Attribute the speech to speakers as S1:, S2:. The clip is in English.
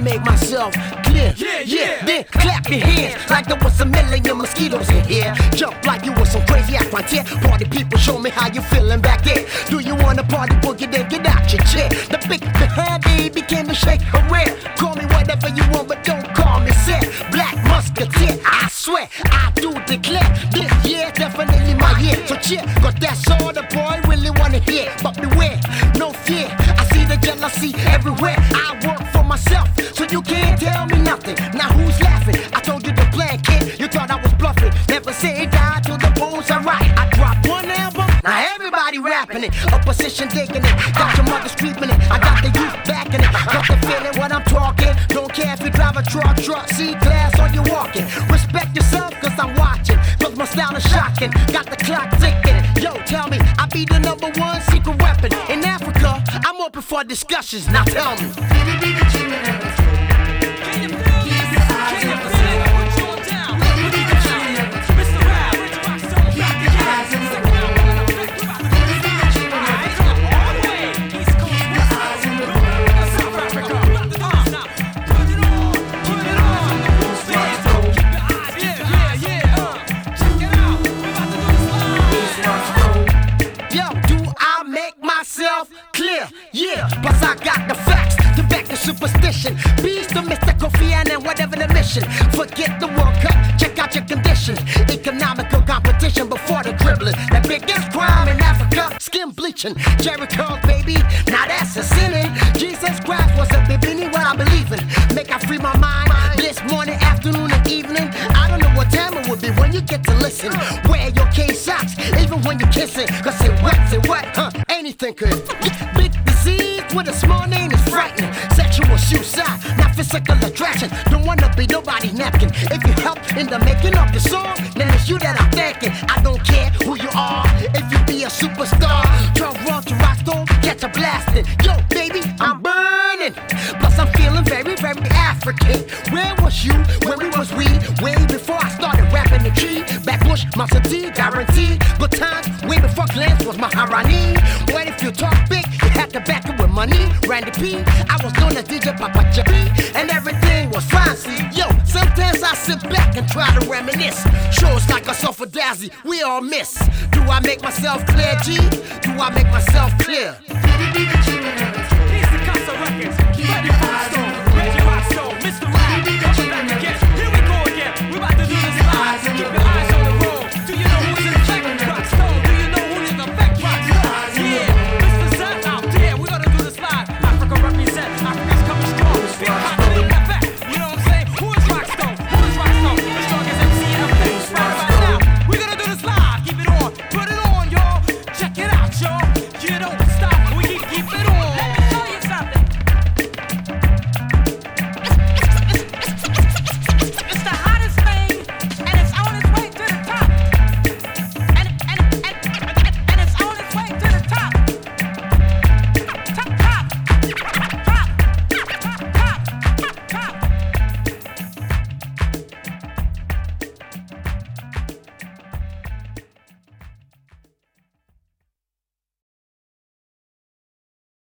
S1: myself clear. Yeah, yeah. Then clap your hands like there was a million mosquitoes in here. Jump like you was some crazy ass frontier. Party people, show me how you feeling back there. Do you wanna party boogie? Then get out your chair. The big behind baby came to shake a rare. Call me whatever you want, but don't call me Seth. Black musketeer, I swear, I do declare this year definitely my year. So cheer, got that all the boy really wanna hear. But beware, no fear. I see the jealousy everywhere. I you can't tell me nothing. Now who's laughing? I told you the plan, kid. You thought I was bluffing. Never say die till the bones are right. I dropped one album, now everybody rapping it. Opposition digging it. Got your mother screaming it. I got the youth backing it. Got the feeling when I'm talking. Don't care if you drive a truck, truck, C class, or you walking. Respect yourself, cause I'm watching. Cause my style is shocking. Got the clock ticking. Yo, tell me, I be the number one secret weapon. In Africa, I'm open for discussions. Now tell me. Plus I got the facts to back the superstition. Beast the Mr. Kofi and whatever the mission. Forget the World Cup, check out your condition. Economical competition before the dribbling. The biggest crime in Africa, skin bleaching. Jheri curls, baby, now that's a sinning. Jesus Christ was a bibini, what I believe in. Make I free my mind this morning, afternoon, and evening. I don't know what time it would be when you get to listen. Wear your K socks, even when you kiss it. Cause it wet, it wet, huh? Anything could. Name is frightening. Sexual suicide, not physical attraction. Don't wanna be nobody napkin. If you help in the making of the song, then it's you that I'm thanking. I don't care who you are. If you be a superstar, very, very African. Where was you when we was we? Way before I started rapping the key. Backbush, Master T, guaranteed. Good times, way before Glance was Maharani. What if you talk big? You had to back it with money. Randy P, I was known as DJ Papa J, and everything was fancy. Yo, sometimes I sit back and try to reminisce. Shows like a for Dazzy, we all miss. Do I make myself clear, G? Do I make myself clear?